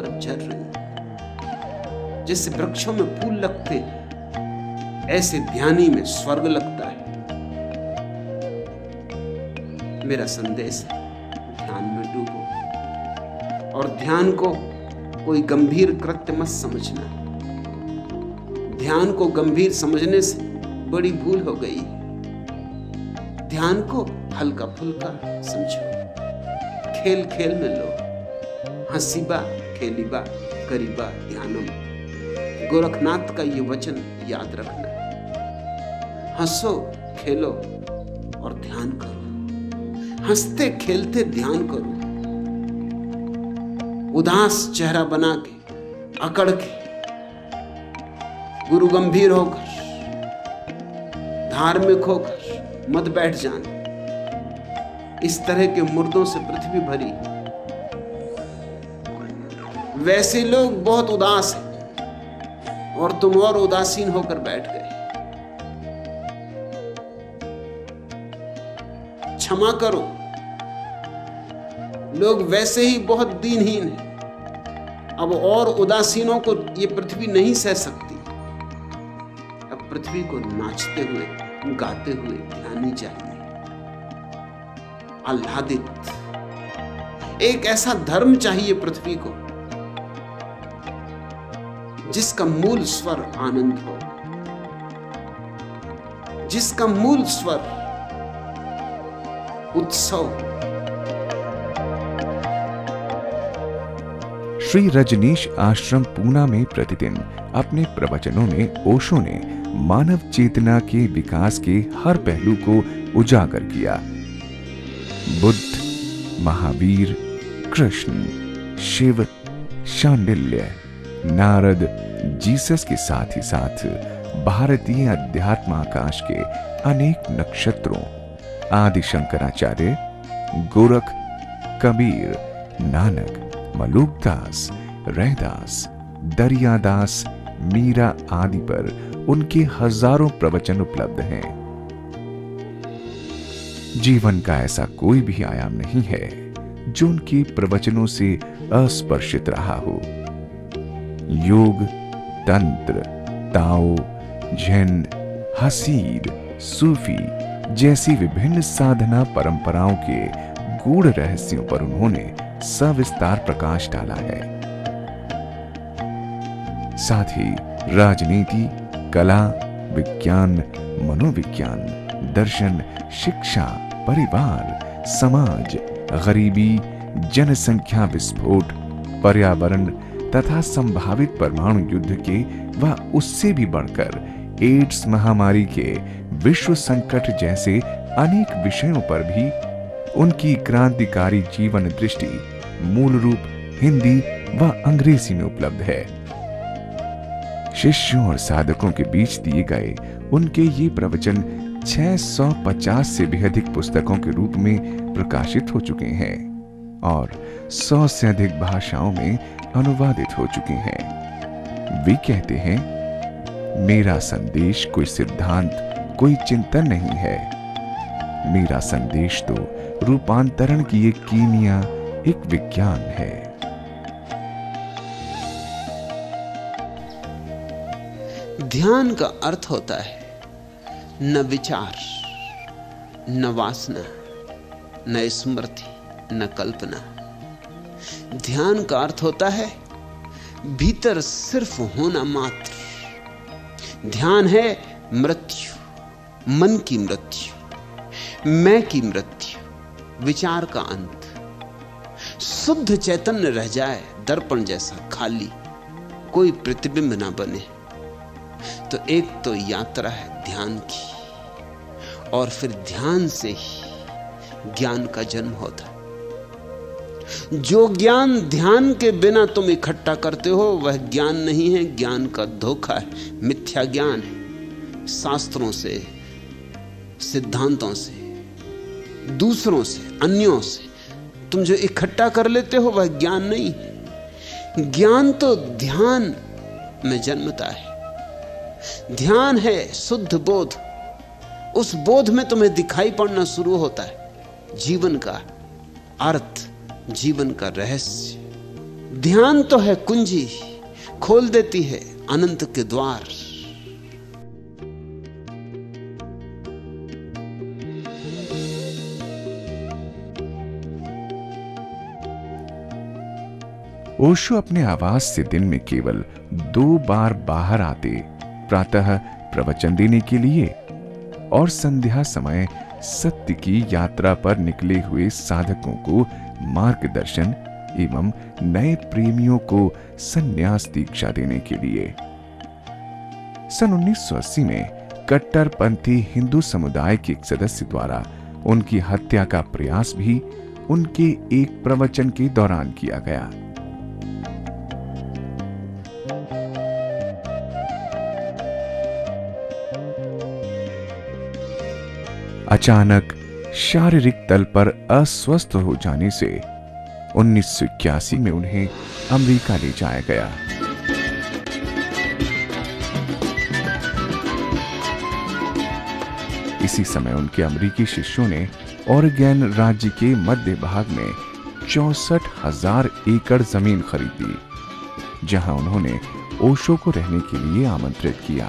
तरफ़ झर रही जैसे वृक्षों में फूल लगते ऐसे ध्यानी में स्वर्ग लगता है। मेरा संदेश है, ध्यान में डूबो। और ध्यान को कोई गंभीर कृत्य मत समझना। ध्यान को गंभीर समझने से बड़ी भूल हो गई। ध्यान को हल्का फुल्का समझो। खेल खेल में लो। हंसीबा खेलीबा, करीबा ध्यानम। गोरखनाथ का ये वचन याद रखना। हंसो, खेलो और ध्यान करो। हँसते, खेलते, ध्यान करो। उदास चेहरा बना के अकड़ के गुरु गंभीर होकर, धार्मिक होकर मत बैठ जाना। इस तरह के मुर्दों से पृथ्वी भरी वैसे लोग बहुत उदास हैं और तुम और उदासीन होकर बैठ गए। क्षमा करो। लोग वैसे ही बहुत दीनहीन हैं। अब और उदासीनों को ये पृथ्वी नहीं सह सकती। अब पृथ्वी को नाचते हुए, गाते हुए ध्यानी चाहिए। आह्लादित। एक ऐसा धर्म चाहिए पृथ्वी को जिसका मूल स्वर आनंद हो। जिसका मूल स्वर उत्सव श्री रजनीश आश्रम पूना में प्रतिदिन अपने प्रवचनों में, ओशो ने मानव चेतना के विकास के हर पहलू को उजागर किया। बुद्ध, महावीर, कृष्ण, शिव, शांडिल्य। नारद जीसस के साथ ही साथ भारतीय अध्यात्म आकाश के अनेक नक्षत्रों आदि शंकराचार्य गोरख, कबीर, नानक, मलुकदास रहदास दरियादास, मीरा आदि पर उनके हज़ारों प्रवचन उपलब्ध हैं। जीवन का ऐसा कोई भी आयाम नहीं है जो उनके प्रवचनों से अस्पर्शित रहा हो। योग तंत्र ताओ, जैन, हसीद, सूफी जैसी विभिन्न साधना परंपराओं के गूढ़ रहस्यों पर उन्होंने सविस्तार प्रकाश डाला है। साथ ही राजनीति, कला, विज्ञान, मनोविज्ञान, दर्शन, शिक्षा, परिवार, समाज, गरीबी, जनसंख्या विस्फोट, पर्यावरण तथा संभावित परमाणु युद्ध के व उससे भी बढ़कर एड्स महामारी के विश्व संकट जैसे अनेक विषयों पर भी उनकी क्रांतिकारी जीवन दृष्टि मूल रूप हिंदी व अंग्रेज़ी में उपलब्ध है। शिष्यों और साधकों के बीच दिए गए उनके ये प्रवचन 650 से भी अधिक पुस्तकों के रूप में प्रकाशित हो चुके हैं और 100 से अधिक भाषाओं में अनुवादित हो चुके हैं। वे कहते हैं, मेरा संदेश कोई सिद्धांत, कोई चिंतन नहीं है। मेरा संदेश तो रूपांतरण की एक कीमिया, एक विज्ञान है। ध्यान का अर्थ होता है, न विचार, न वासना, न स्मृति, न कल्पना। ध्यान का अर्थ होता है, भीतर सिर्फ़ होना मात्र। ध्यान है मृत्यु, मन की मृत्यु, मैं की मृत्यु, विचार का अंत। शुद्ध चैतन्य रह जाए, दर्पण जैसा खाली, कोई प्रतिबिंब ना बने। तो एक तो यात्रा है ध्यान की, और फिर ध्यान से ही ज्ञान का जन्म होता है। जो ज्ञान ध्यान के बिना तुम इकट्ठा करते हो, वह ज्ञान नहीं है, ज्ञान का धोखा है, मिथ्या ज्ञान है। शास्त्रों से, सिद्धांतों से, दूसरों से, अन्यों से तुम जो इकट्ठा कर लेते हो, वह ज्ञान नहीं है। ज्ञान तो ध्यान में जन्मता है। ध्यान है शुद्ध बोध। उस बोध में तुम्हें दिखाई पड़ना शुरू होता है, जीवन का अर्थ। जीवन का रहस्य। ध्यान तो है कुंजी, खोल देती है अनंत के द्वार। ओशो अपने आवास से दिन में केवल दो बार बाहर आते, प्रातः प्रवचन देने के लिए, और संध्या समय सत्य की यात्रा पर निकले हुए साधकों को मार्गदर्शन एवं नए प्रेमियों को संन्यास दीक्षा देने के लिए। सन 1980 में कट्टरपंथी हिंदू समुदाय के एक सदस्य द्वारा उनकी हत्या का प्रयास भी उनके एक प्रवचन के दौरान किया गया। अचानक शारीरिक तल पर अस्वस्थ हो जाने से उन्नीस सौ इक्यासी में उन्हें अमेरिका ले जाया गया। इसी समय उनके अमरीकी शिष्यों ने ओरेगन राज्य के मध्य भाग में चौसठ हज़ार एकड़ ज़मीन खरीदी, जहाँ उन्होंने ओशो को रहने के लिए आमंत्रित किया।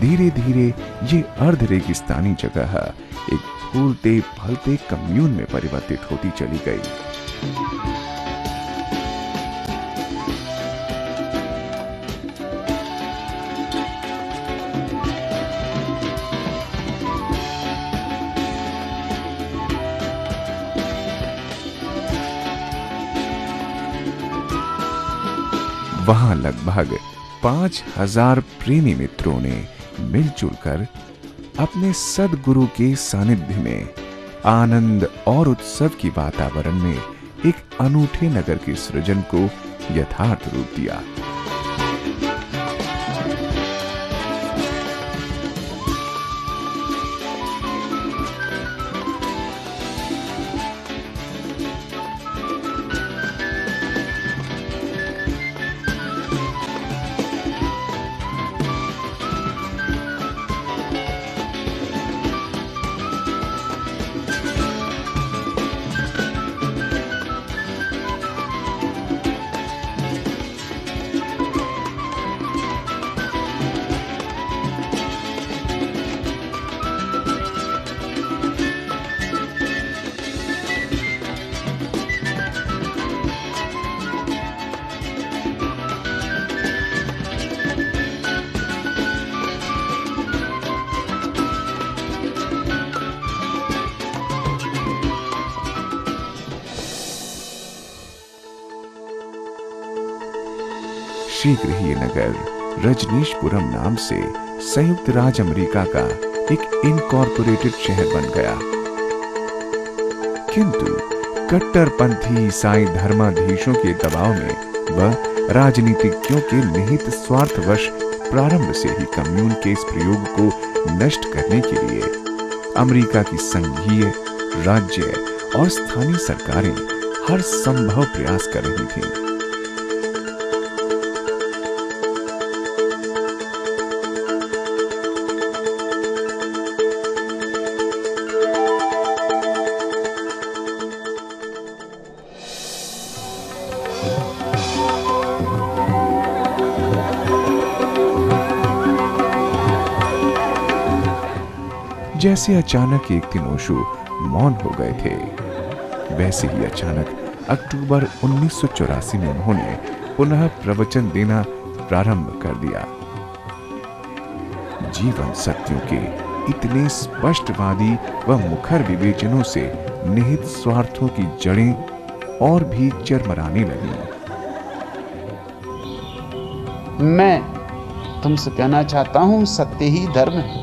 धीरे धीरे ये अर्ध रेगिस्तानी जगह एक फूलते फलते कम्यून में परिवर्तित होती चली गई। वहाँ लगभग पाँच हज़ार प्रेमी मित्रों ने मिलजुल कर अपने सदगुरु के सानिध्य में आनंद और उत्सव की वातावरण में एक अनूठे नगर के सृजन को यथार्थ रूप दिया। शीघ्र ही नगर, रजनीशपुरम नाम से संयुक्त राज्य अमेरिका का एक इनकॉर्पोरेटेड शहर बन गया किंतु कट्टरपंथी ईसाई धर्माधीशों के दबाव में वह राजनीतिज्ञों के निहित स्वार्थवश प्रारंभ से ही कम्यून के इस प्रयोग को नष्ट करने के लिए अमेरिका की संघीय, राज्य और स्थानीय सरकारें हर संभव प्रयास कर रही थीं। जैसे अचानक एक दिन ओशो मौन हो गए थे। वैसे ही अचानक अक्टूबर उन्नीस सौ चौरासी में उन्होंने पुनः प्रवचन देना प्रारंभ कर दिया। जीवन सत्यों के इतने स्पष्टवादी व मुखर विवेचनों से निहित स्वार्थों की जड़ें और भी चरमराने लगी। मैं तुमसे कहना चाहता हूँ, सत्य ही धर्म है।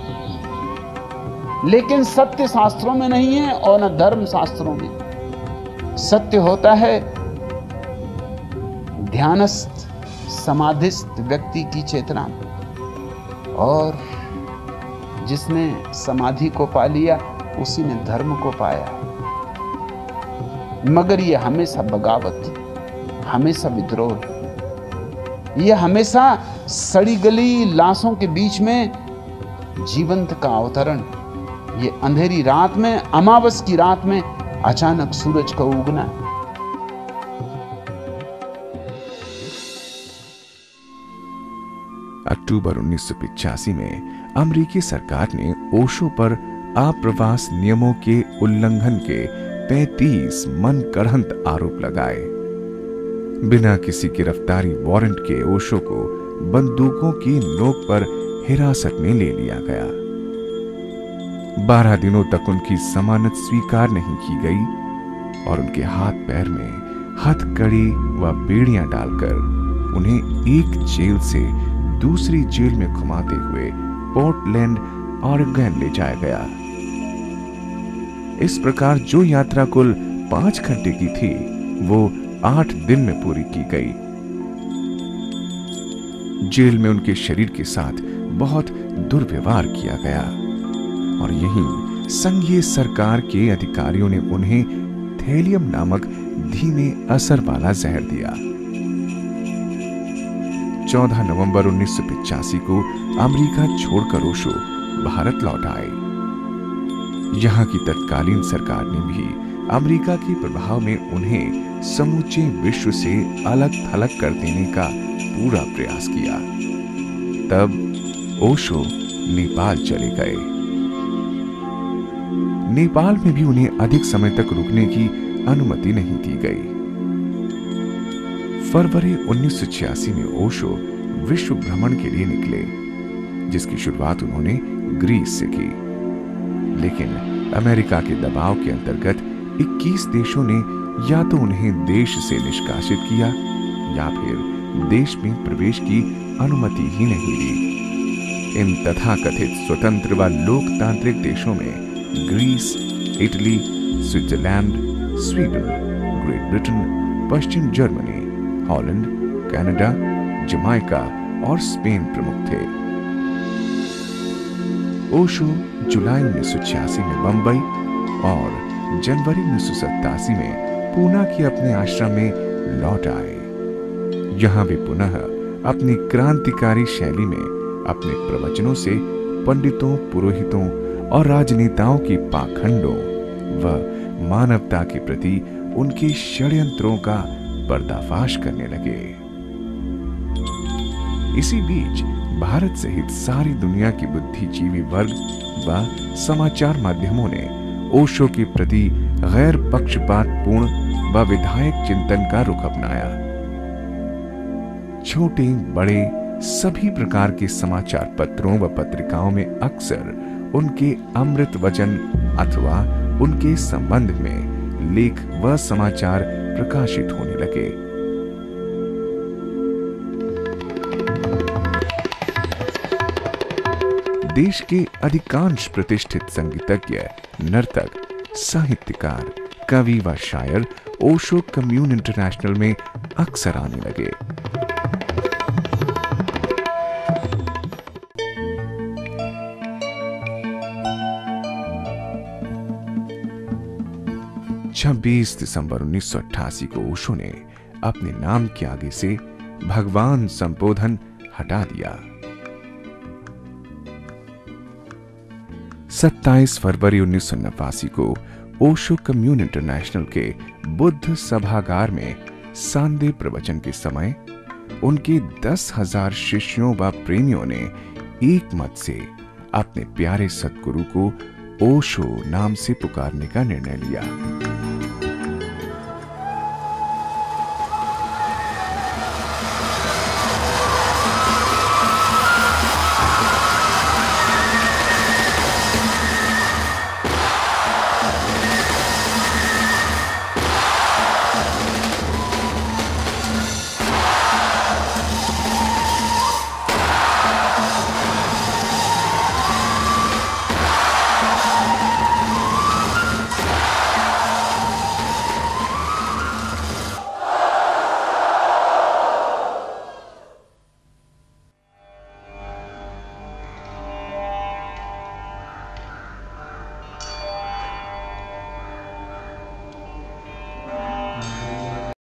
लेकिन सत्य शास्त्रों में नहीं है और न धर्म शास्त्रों में। सत्य होता है ध्यानस्थ, समाधिस्थ व्यक्ति की चेतना और जिसने समाधि को पा लिया, उसी ने धर्म को पाया। मगर यह हमेशा बगावत, हमेशा विद्रोह। यह हमेशा सड़ी गली लाशों के बीच में जीवंत का अवतरण। ये अंधेरी रात में, अमावस की रात में अचानक सूरज का उगना। अक्टूबर उन्नीस में अमेरिकी सरकार ने ओशो पर आप्रवास नियमों के उल्लंघन के 35 मन करहंत आरोप लगाए। बिना किसी गिरफ्तारी वारंट के ओशो को बंदूकों की नोक पर हिरासत में ले लिया गया। बारह दिनों तक उनकी जमानत स्वीकार नहीं की गई और उनके हाथ पैर में हथकड़ी व बेड़ियाँ डालकर उन्हें एक जेल से दूसरी जेल में घुमाते हुए पोर्टलैंड ऑरेगन ले जाया गया। इस प्रकार जो यात्रा कुल पाँच घंटे की थी, वो आठ दिन में पूरी की गई। जेल में उनके शरीर के साथ बहुत दुर्व्यवहार किया गया। और यहीं संघीय सरकार के अधिकारियों ने उन्हें थेलियम नामक धीमे असर वाला जहर दिया। 14 नवंबर उन्नीस को अमेरिका छोड़कर ओशो भारत लौट आए। यहाँ की तत्कालीन सरकार ने भी अमेरिका के प्रभाव में उन्हें समूचे विश्व से अलग थलग कर देने का पूरा प्रयास किया। तब ओशो नेपाल चले गए। नेपाल में भी उन्हें अधिक समय तक रुकने की अनुमति नहीं दी गई। फरवरी 1986 में ओशो विश्व भ्रमण के लिए निकले, जिसकी शुरुआत उन्होंने ग्रीस से की। लेकिन अमेरिका के दबाव के अंतर्गत 21 देशों ने या तो उन्हें देश से निष्कासित किया, या फिर देश में प्रवेश की अनुमति ही नहीं दी। इन तथाकथित स्वतंत्र व लोकतांत्रिक देशों में Greece, Italy, Switzerland, Sweden, Great Britain, पश्चिम जर्मनी, हॉलैंड, कनाडा जमाइका और स्पेन प्रमुख थे। ओशो, जुलाई उन्नीस में बंबई और जनवरी उन्नीस सौ सतासी में पूना के अपने आश्रम में लौट आए। यहाँ वे पुनः अपनी क्रांतिकारी शैली में अपने प्रवचनों से पंडितों, पुरोहितों और राजनेताओं की पाखंडों व मानवता के प्रति उनके षड्यंत्रों का पर्दाफाश करने लगे। इसी बीच भारत सहित सारी दुनिया की बुद्धिजीवी वर्ग व समाचार माध्यमों ने ओशो के प्रति गैर पक्षपात पूर्ण व विधायक चिंतन का रुख अपनाया। छोटे, बड़े, सभी प्रकार के समाचार पत्रों व पत्रिकाओं में अक्सर उनके अमृत वचन अथवा उनके संबंध में लेख व समाचार प्रकाशित होने लगे। देश के अधिकांश प्रतिष्ठित संगीतज्ञ, नर्तक, साहित्यकार, कवि व शायर ओशो कम्यून इंटरनेशनल में अक्सर आने लगे। छब्बीस दिसंबर 1988 को ओशो ने अपने नाम के आगे से भगवान संबोधन हटा दिया। 27 फरवरी उन्नीस सौ नवासी को ओशो कम्यून इंटरनेशनल के बुद्ध सभागार में सांदे प्रवचन के समय उनके दस हज़ार शिष्यों व प्रेमियों ने एक मत से अपने प्यारे सदगुरु को ओशो नाम से पुकारने का निर्णय लिया।